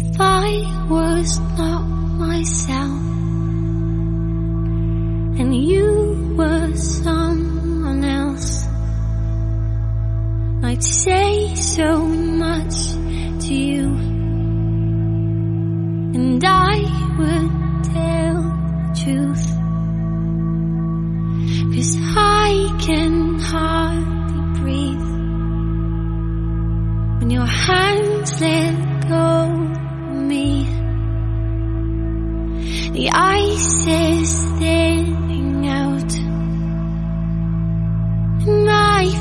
If I was not myself and you were someone else, I'd say so much to you, and I would tell the truth.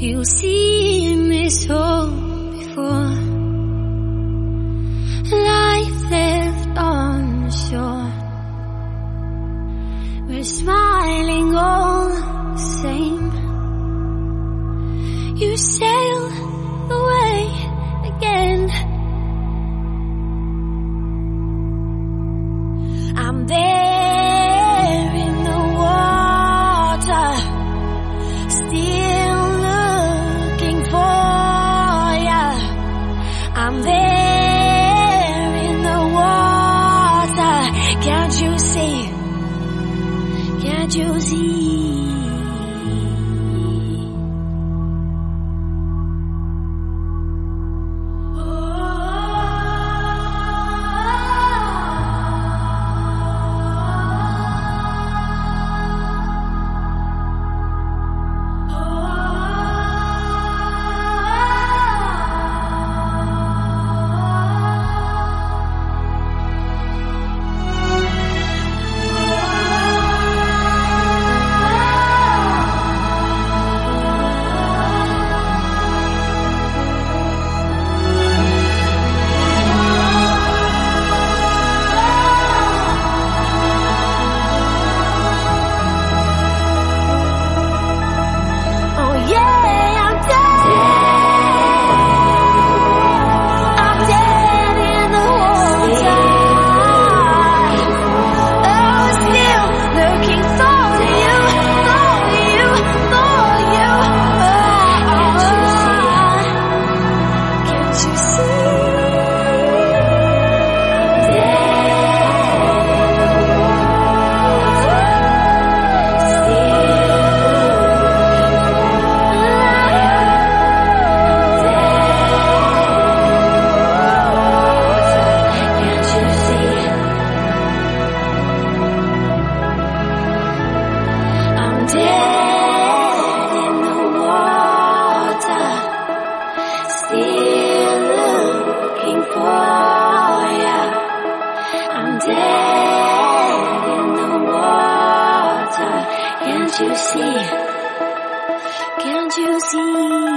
You've seen this all before. I'm there. you see? Can't you see?